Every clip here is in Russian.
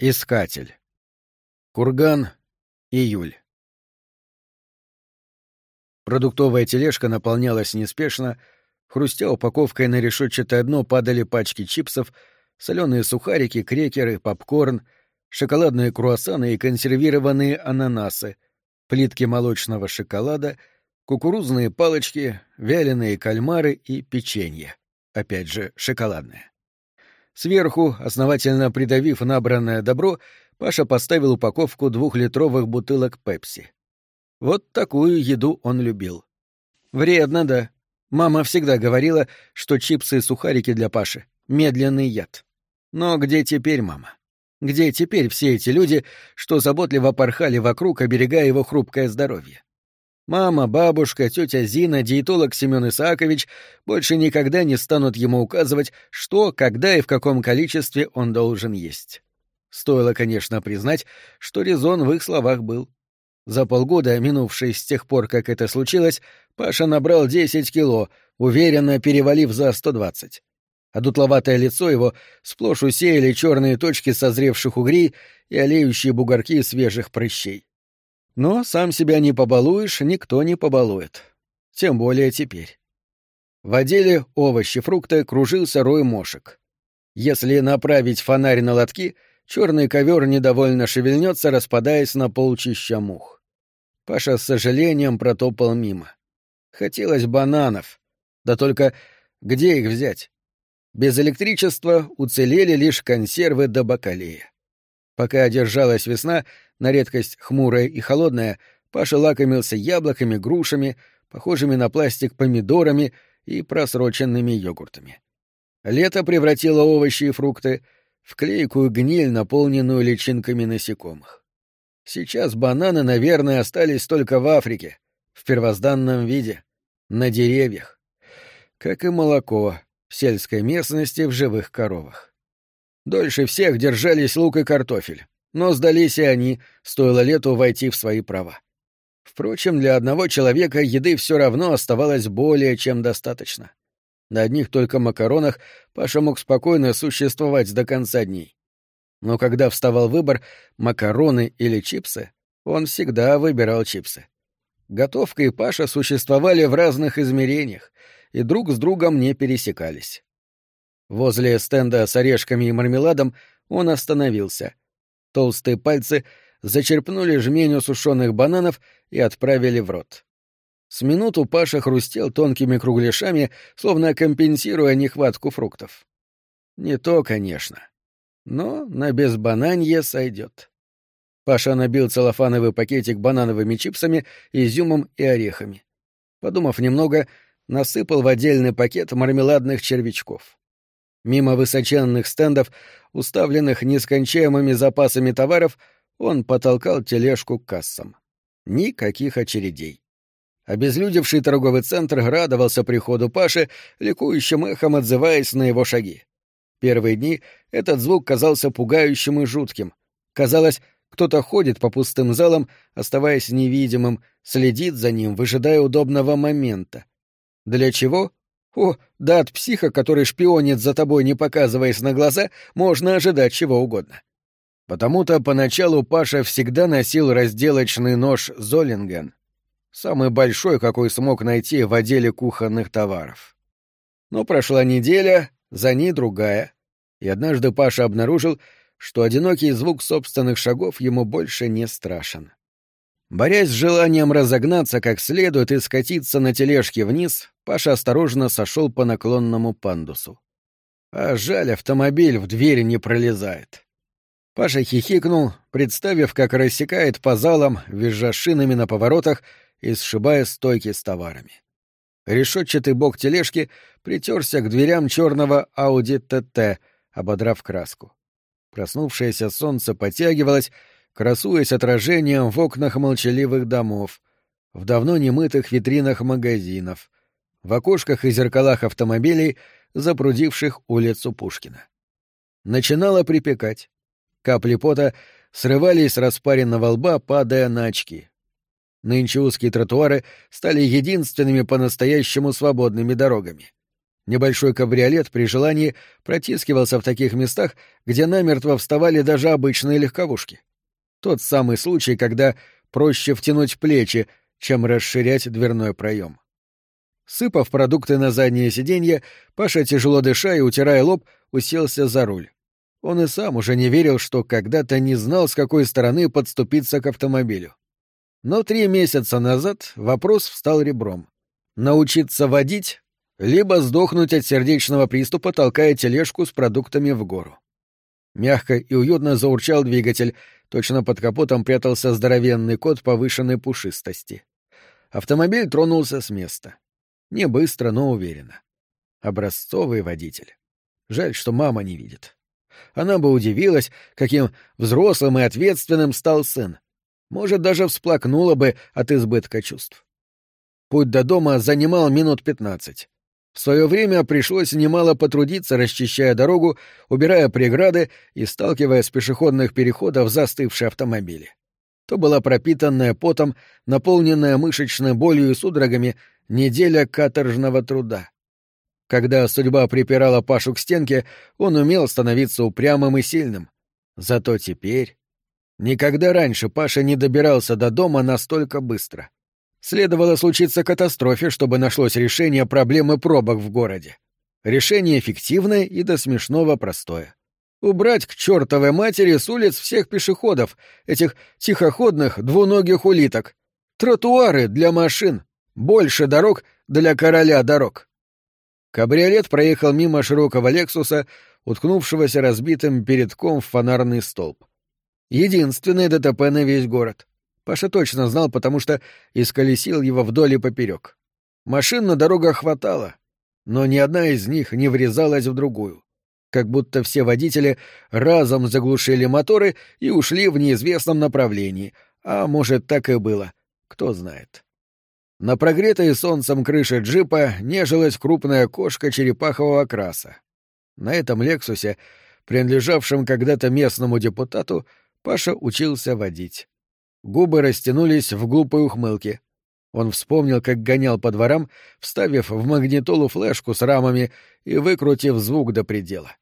Искатель. Курган. Июль. Продуктовая тележка наполнялась неспешно, хрустя упаковкой на решетчатое дно падали пачки чипсов, соленые сухарики, крекеры, попкорн, шоколадные круассаны и консервированные ананасы, плитки молочного шоколада, кукурузные палочки, вяленые кальмары и печенье. Опять же, шоколадное. Сверху, основательно придавив набранное добро, Паша поставил упаковку двухлитровых бутылок пепси. Вот такую еду он любил. Вредно, да. Мама всегда говорила, что чипсы и сухарики для Паши — медленный яд. Но где теперь мама? Где теперь все эти люди, что заботливо порхали вокруг, оберегая его хрупкое здоровье? Мама, бабушка, тетя Зина, диетолог Семен Исаакович больше никогда не станут ему указывать, что, когда и в каком количестве он должен есть. Стоило, конечно, признать, что резон в их словах был. За полгода, минувшие с тех пор, как это случилось, Паша набрал 10 кило, уверенно перевалив за 120. А дутловатое лицо его сплошь усеяли черные точки созревших угрей и олеющие бугорки свежих прыщей. Но сам себя не побалуешь, никто не побалует. Тем более теперь. В отделе овощи, фрукты кружился рой мошек. Если направить фонарь на лотки, черный ковер недовольно шевельнется, распадаясь на полчища мух. Паша с сожалением протопал мимо. Хотелось бананов. Да только где их взять? Без электричества уцелели лишь консервы до бакалея. Пока одержалась весна, на редкость хмурая и холодная, Паша лакомился яблоками, грушами, похожими на пластик помидорами и просроченными йогуртами. Лето превратило овощи и фрукты в клейкую гниль, наполненную личинками насекомых. Сейчас бананы, наверное, остались только в Африке, в первозданном виде, на деревьях. Как и молоко в сельской местности в живых коровах. Дольше всех держались лук и картофель, но сдались и они, стоило лету войти в свои права. Впрочем, для одного человека еды все равно оставалось более чем достаточно. На одних только макаронах Паша мог спокойно существовать до конца дней. Но когда вставал выбор макароны или чипсы, он всегда выбирал чипсы. Готовка и Паша существовали в разных измерениях и друг с другом не пересекались. Возле стенда с орешками и мармеладом он остановился. Толстые пальцы зачерпнули жменю сушеных бананов и отправили в рот. С минуту Паша хрустел тонкими кругляшами, словно компенсируя нехватку фруктов. Не то, конечно. Но на безбананье сойдет. Паша набил целлофановый пакетик банановыми чипсами, изюмом и орехами. Подумав немного, насыпал в отдельный пакет мармеладных червячков. Мимо высоченных стендов, уставленных нескончаемыми запасами товаров, он потолкал тележку к кассам. Никаких очередей. Обезлюдевший торговый центр радовался приходу Паши, ликующим эхом отзываясь на его шаги. Первые дни этот звук казался пугающим и жутким. Казалось, кто-то ходит по пустым залам, оставаясь невидимым, следит за ним, выжидая удобного момента. Для чего? О, да от психа, который шпионит за тобой, не показываясь на глаза, можно ожидать чего угодно. Потому-то поначалу Паша всегда носил разделочный нож Золинген, самый большой, какой смог найти в отделе кухонных товаров. Но прошла неделя, за ней другая, и однажды Паша обнаружил, что одинокий звук собственных шагов ему больше не страшен. Борясь с желанием разогнаться как следует и скатиться на тележке вниз, Паша осторожно сошел по наклонному пандусу. А жаль, автомобиль в двери не пролезает. Паша хихикнул, представив, как рассекает по залам, визжа шинами на поворотах и сшибая стойки с товарами. Решетчатый бок тележки притерся к дверям черного Ауди ТТ, ободрав краску. Проснувшееся солнце потягивалось, красуясь отражением в окнах молчаливых домов, в давно немытых витринах магазинов, в окошках и зеркалах автомобилей, запрудивших улицу Пушкина. Начинало припекать. Капли пота срывались с распаренного лба, падая на очки. Нынче узкие тротуары стали единственными по-настоящему свободными дорогами. Небольшой кабриолет при желании протискивался в таких местах, где намертво вставали даже обычные легковушки. Тот самый случай, когда проще втянуть плечи, чем расширять дверной проем. Сыпав продукты на заднее сиденье, Паша, тяжело дыша и утирая лоб, уселся за руль. Он и сам уже не верил, что когда-то не знал, с какой стороны подступиться к автомобилю. Но три месяца назад вопрос встал ребром. Научиться водить либо сдохнуть от сердечного приступа, толкая тележку с продуктами в гору. Мягко и уютно заурчал двигатель, точно под капотом прятался здоровенный кот повышенной пушистости. Автомобиль тронулся с места. Не быстро, но уверенно. Образцовый водитель. Жаль, что мама не видит. Она бы удивилась, каким взрослым и ответственным стал сын. Может, даже всплакнула бы от избытка чувств. Путь до дома занимал минут пятнадцать. В свое время пришлось немало потрудиться, расчищая дорогу, убирая преграды и сталкивая с пешеходных переходов застывшие автомобили. То была пропитанная потом, наполненная мышечной болью и судорогами неделя каторжного труда. Когда судьба припирала Пашу к стенке, он умел становиться упрямым и сильным. Зато теперь... Никогда раньше Паша не добирался до дома настолько быстро. Следовало случиться катастрофе, чтобы нашлось решение проблемы пробок в городе. Решение эффективное и до смешного простое. Убрать к чертовой матери с улиц всех пешеходов, этих тихоходных двуногих улиток. Тротуары для машин. Больше дорог для короля дорог. Кабриолет проехал мимо широкого «Лексуса», уткнувшегося разбитым передком в фонарный столб. Единственный ДТП на весь город. Паша точно знал, потому что исколесил его вдоль и поперек. Машин на дорогах хватало, но ни одна из них не врезалась в другую. Как будто все водители разом заглушили моторы и ушли в неизвестном направлении, а может, так и было, кто знает. На прогретой солнцем крыше джипа нежилась крупная кошка черепахового окраса. На этом «Лексусе», принадлежавшем когда-то местному депутату, Паша учился водить. Губы растянулись в глупой ухмылке. Он вспомнил, как гонял по дворам, вставив в магнитолу флешку с рамами и выкрутив звук до предела.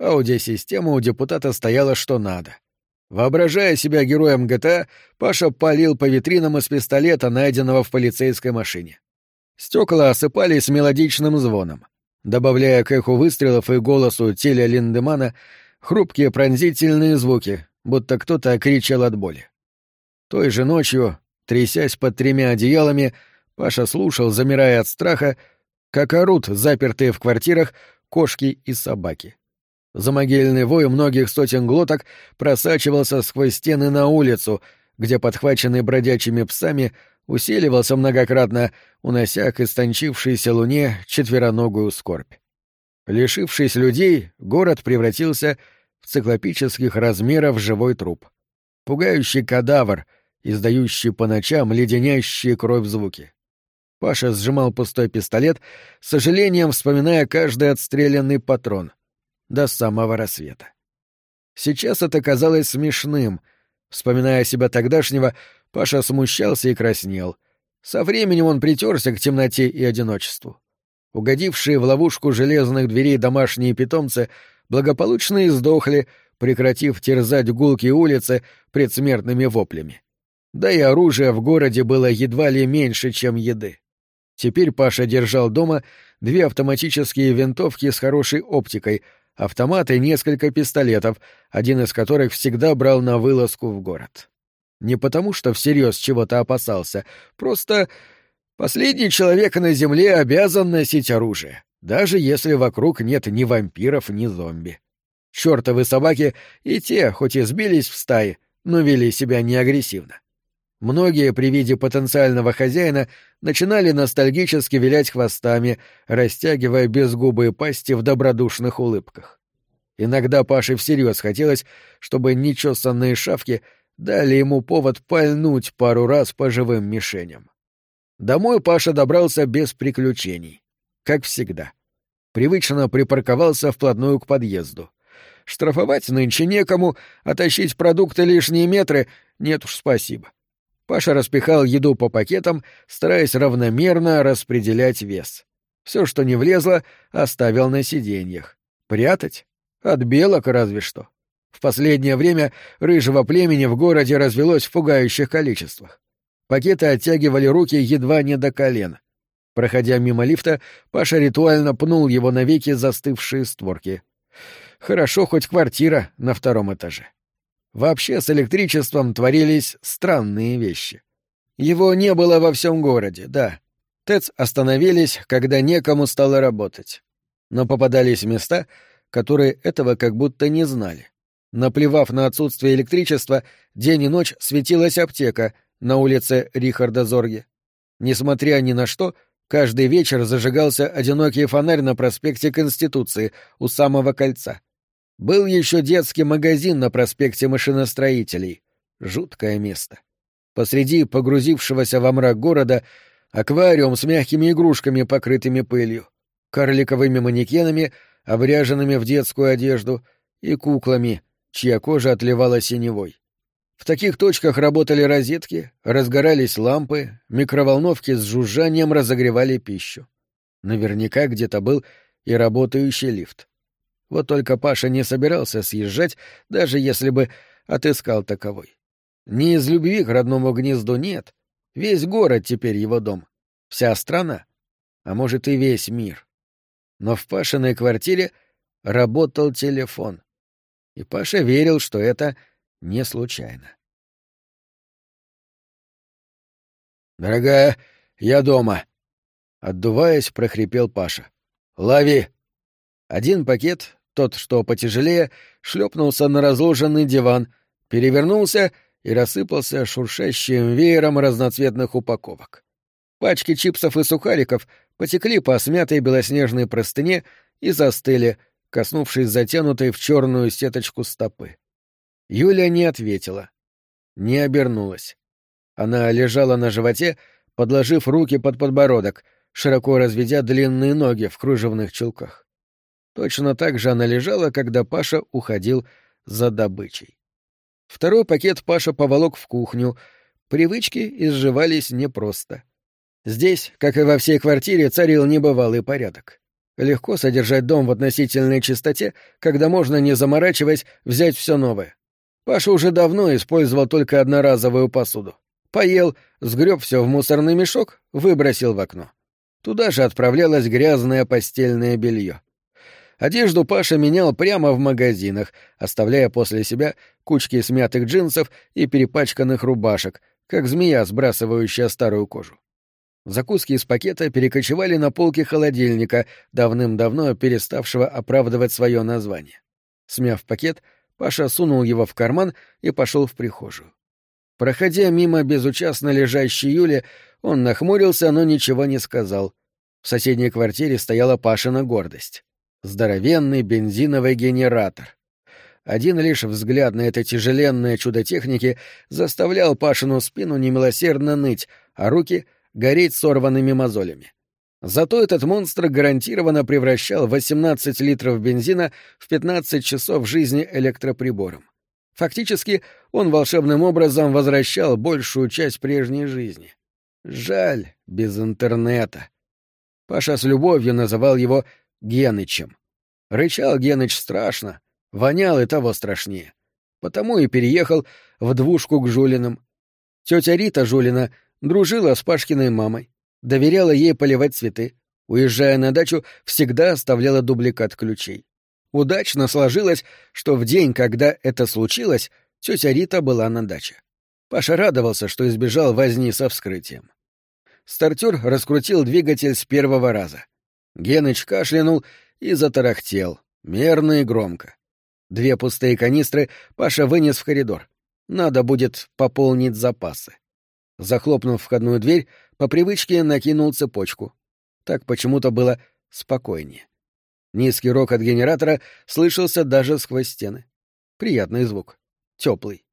Аудиосистема у депутата стояла что надо. Воображая себя героем ГТА, Паша палил по витринам из пистолета, найденного в полицейской машине. Стекла осыпались мелодичным звоном, добавляя к эху выстрелов и голосу Теля Линдемана хрупкие пронзительные звуки, будто кто-то кричал от боли. Той же ночью, трясясь под тремя одеялами, Паша слушал, замирая от страха, как орут запертые в квартирах кошки и собаки. Замогильный вой многих сотен глоток просачивался сквозь стены на улицу, где подхваченный бродячими псами усиливался многократно, унося к истончившейся луне четвероногую скорбь. Лишившись людей, город превратился в циклопических размеров живой труп. Пугающий кадавр — издающие по ночам леденящие кровь звуки. Паша сжимал пустой пистолет, с сожалением вспоминая каждый отстрелянный патрон. До самого рассвета. Сейчас это казалось смешным. Вспоминая себя тогдашнего, Паша смущался и краснел. Со временем он притерся к темноте и одиночеству. Угодившие в ловушку железных дверей домашние питомцы благополучно издохли, прекратив терзать гулки улицы предсмертными воплями. Да и оружия в городе было едва ли меньше, чем еды. Теперь Паша держал дома две автоматические винтовки с хорошей оптикой, автомат и несколько пистолетов, один из которых всегда брал на вылазку в город. Не потому, что всерьез чего-то опасался, просто последний человек на земле обязан носить оружие, даже если вокруг нет ни вампиров, ни зомби. Чёртовы собаки и те, хоть и сбились в стаи, но вели себя неагрессивно. Многие при виде потенциального хозяина начинали ностальгически вилять хвостами, растягивая безгубые пасти в добродушных улыбках. Иногда Паше всерьез хотелось, чтобы нечесанные шавки дали ему повод пальнуть пару раз по живым мишеням. Домой Паша добрался без приключений. Как всегда. Привычно припарковался вплотную к подъезду. Штрафовать нынче некому, а тащить продукты лишние метры — нет уж спасибо. Паша распихал еду по пакетам, стараясь равномерно распределять вес. Все, что не влезло, оставил на сиденьях. Прятать? От белок разве что. В последнее время рыжего племени в городе развелось в пугающих количествах. Пакеты оттягивали руки едва не до колена. Проходя мимо лифта, Паша ритуально пнул его навеки застывшие створки. Хорошо хоть квартира на втором этаже. Вообще с электричеством творились странные вещи. Его не было во всем городе, да. ТЭЦ остановились, когда некому стало работать. Но попадались места, которые этого как будто не знали. Наплевав на отсутствие электричества, день и ночь светилась аптека на улице Рихарда Зорге. Несмотря ни на что, каждый вечер зажигался одинокий фонарь на проспекте Конституции у самого кольца. Был еще детский магазин на проспекте машиностроителей. Жуткое место. Посреди погрузившегося во мрак города аквариум с мягкими игрушками, покрытыми пылью, карликовыми манекенами, обряженными в детскую одежду, и куклами, чья кожа отливала синевой. В таких точках работали розетки, разгорались лампы, микроволновки с жужжанием разогревали пищу. Наверняка где-то был и работающий лифт. Вот только Паша не собирался съезжать, даже если бы отыскал таковой. Не из любви к родному гнезду нет. Весь город теперь его дом. Вся страна. А может, и весь мир. Но в Пашиной квартире работал телефон. И Паша верил, что это не случайно. «Дорогая, я дома!» Отдуваясь, прохрипел Паша. «Лови!» Один пакет, тот, что потяжелее, шлепнулся на разложенный диван, перевернулся и рассыпался шуршащим веером разноцветных упаковок. Пачки чипсов и сухариков потекли по смятой белоснежной простыне и застыли, коснувшись затянутой в черную сеточку стопы. Юля не ответила, не обернулась. Она лежала на животе, подложив руки под подбородок, широко разведя длинные ноги в кружевных чулках. Точно так же она лежала, когда Паша уходил за добычей. Второй пакет Паша поволок в кухню. Привычки изживались непросто. Здесь, как и во всей квартире, царил небывалый порядок. Легко содержать дом в относительной чистоте, когда можно, не заморачиваясь, взять все новое. Паша уже давно использовал только одноразовую посуду. Поел, сгреб все в мусорный мешок, выбросил в окно. Туда же отправлялось грязное постельное белье. Одежду Паша менял прямо в магазинах, оставляя после себя кучки смятых джинсов и перепачканных рубашек, как змея, сбрасывающая старую кожу. Закуски из пакета перекочевали на полки холодильника, давным-давно переставшего оправдывать свое название. Смяв пакет, Паша сунул его в карман и пошел в прихожую. Проходя мимо безучастно лежащей Юли, он нахмурился, но ничего не сказал. В соседней квартире стояла Пашина гордость здоровенный бензиновый генератор. Один лишь взгляд на это тяжеленное чудо техники заставлял Пашину спину немилосердно ныть, а руки — гореть сорванными мозолями. Зато этот монстр гарантированно превращал 18 литров бензина в 15 часов жизни электроприбором. Фактически, он волшебным образом возвращал большую часть прежней жизни. Жаль, без интернета. Паша с любовью называл его Генычем. Рычал Геныч страшно, вонял и того страшнее. Потому и переехал в двушку к Жулиным. Тетя Рита Жулина дружила с Пашкиной мамой, доверяла ей поливать цветы. Уезжая на дачу, всегда оставляла дубликат ключей. Удачно сложилось, что в день, когда это случилось, тетя Рита была на даче. Паша радовался, что избежал возни со вскрытием. Стартер раскрутил двигатель с первого раза. Геныч кашлянул и затарахтел, мерно и громко. Две пустые канистры Паша вынес в коридор. Надо будет пополнить запасы. Захлопнув входную дверь, по привычке накинул цепочку. Так почему-то было спокойнее. Низкий рок от генератора слышался даже сквозь стены. Приятный звук. Теплый.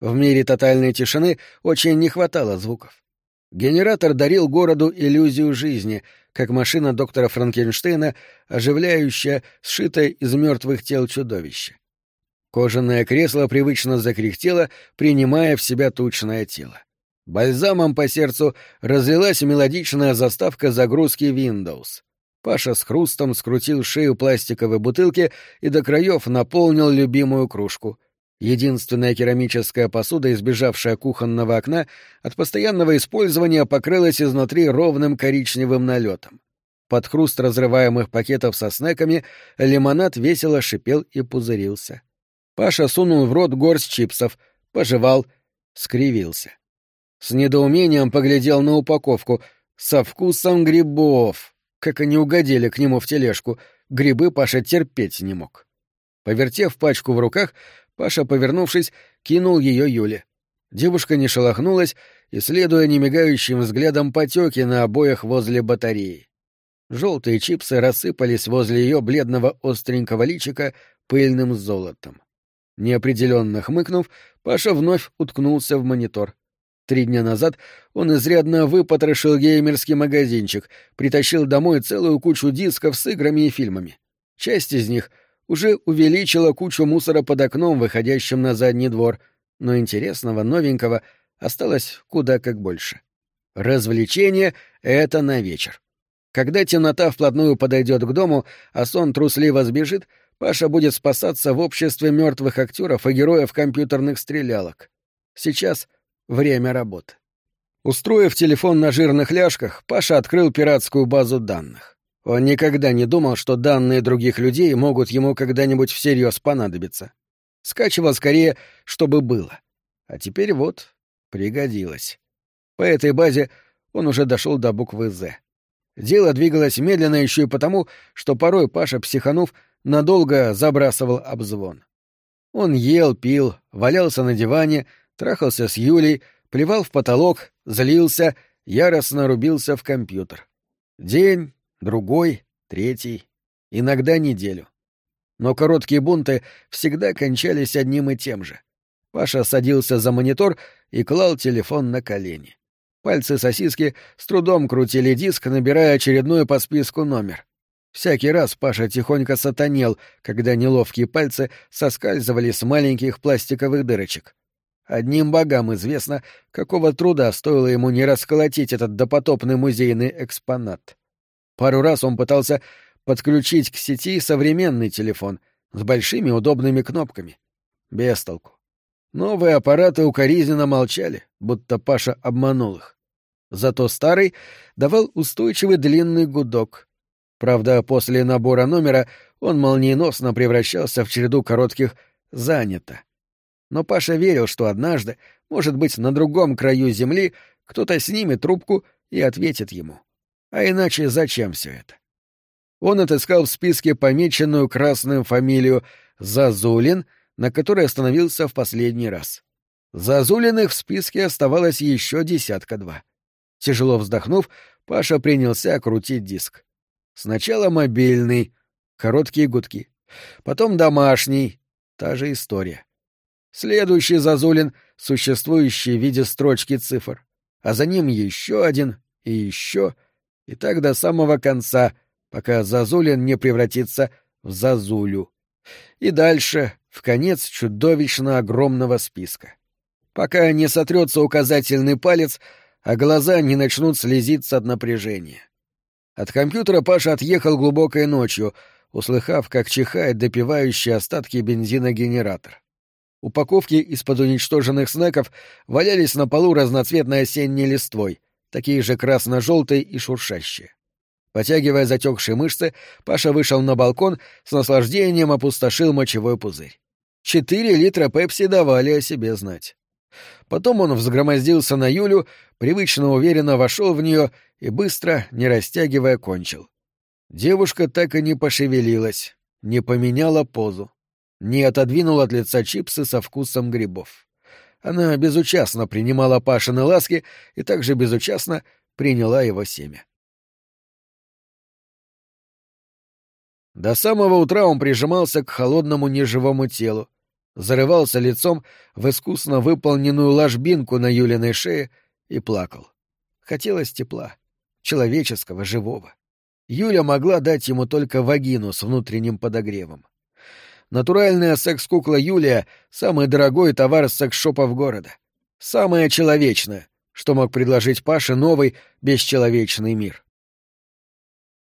В мире тотальной тишины очень не хватало звуков. Генератор дарил городу иллюзию жизни, как машина доктора Франкенштейна, оживляющая сшитое из мертвых тел чудовище. Кожаное кресло привычно закряхтело, принимая в себя тучное тело. Бальзамом по сердцу разлилась мелодичная заставка загрузки Windows. Паша с хрустом скрутил шею пластиковой бутылки и до краев наполнил любимую кружку. Единственная керамическая посуда, избежавшая кухонного окна, от постоянного использования покрылась изнутри ровным коричневым налетом. Под хруст разрываемых пакетов со снеками лимонад весело шипел и пузырился. Паша сунул в рот горсть чипсов, пожевал, скривился. С недоумением поглядел на упаковку. Со вкусом грибов. Как они угодили к нему в тележку. Грибы Паша терпеть не мог. Повертев пачку в руках, Паша, повернувшись, кинул ее Юле. Девушка не шелохнулась, исследуя немигающим взглядом потеки на обоях возле батареи. Желтые чипсы рассыпались возле ее бледного остренького личика пыльным золотом. Неопределенно хмыкнув, Паша вновь уткнулся в монитор. Три дня назад он изрядно выпотрошил геймерский магазинчик, притащил домой целую кучу дисков с играми и фильмами. Часть из них уже увеличила кучу мусора под окном, выходящим на задний двор, но интересного, новенького осталось куда как больше. Развлечение — это на вечер. Когда темнота вплотную подойдет к дому, а сон трусливо сбежит, Паша будет спасаться в обществе мертвых актеров и героев компьютерных стрелялок. Сейчас время работы. Устроив телефон на жирных ляжках, Паша открыл пиратскую базу данных. Он никогда не думал, что данные других людей могут ему когда-нибудь всерьез понадобиться. Скачивал скорее, чтобы было. А теперь вот, пригодилось. По этой базе он уже дошел до буквы «З». Дело двигалось медленно еще и потому, что порой Паша, психанув, надолго забрасывал обзвон. Он ел, пил, валялся на диване, трахался с Юлей, плевал в потолок, злился, яростно рубился в компьютер. День, другой, третий, иногда неделю. Но короткие бунты всегда кончались одним и тем же. Паша садился за монитор и клал телефон на колени. Пальцы сосиски с трудом крутили диск, набирая очередной по списку номер. Всякий раз Паша тихонько сатанел, когда неловкие пальцы соскальзывали с маленьких пластиковых дырочек. Одним богам известно, какого труда стоило ему не расколотить этот допотопный музейный экспонат. Пару раз он пытался подключить к сети современный телефон с большими удобными кнопками. Без толку. Новые аппараты укоризненно молчали, будто Паша обманул их. Зато старый давал устойчивый длинный гудок. Правда, после набора номера он молниеносно превращался в череду коротких «занято». Но Паша верил, что однажды, может быть, на другом краю земли кто-то снимет трубку и ответит ему. А иначе зачем все это? Он отыскал в списке помеченную красным фамилию Зазулин — на которой остановился в последний раз. Зазулиных в списке оставалось еще десятка-два. Тяжело вздохнув, Паша принялся крутить диск. Сначала мобильный, короткие гудки. Потом домашний, та же история. Следующий Зазулин, существующий в виде строчки цифр. А за ним еще один и еще, и так до самого конца, пока Зазулин не превратится в Зазулю. И дальше в конец чудовищно огромного списка. Пока не сотрется указательный палец, а глаза не начнут слезиться от напряжения. От компьютера Паша отъехал глубокой ночью, услыхав, как чихает допивающий остатки бензина генератор. Упаковки из-под уничтоженных снеков валялись на полу разноцветной осенней листвой, такие же красно-желтые и шуршащие. Потягивая затекшие мышцы, Паша вышел на балкон, с наслаждением опустошил мочевой пузырь. Четыре литра пепси давали о себе знать. Потом он взгромоздился на Юлю, привычно уверенно вошел в нее и быстро, не растягивая, кончил. Девушка так и не пошевелилась, не поменяла позу, не отодвинула от лица чипсы со вкусом грибов. Она безучастно принимала Пашины ласки и также безучастно приняла его семя. До самого утра он прижимался к холодному неживому телу, зарывался лицом в искусно выполненную ложбинку на Юлиной шее и плакал. Хотелось тепла, человеческого, живого. Юля могла дать ему только вагину с внутренним подогревом. Натуральная секс-кукла Юлия — самый дорогой товар секс-шопов города. Самое человечное, что мог предложить Паше новый, бесчеловечный мир.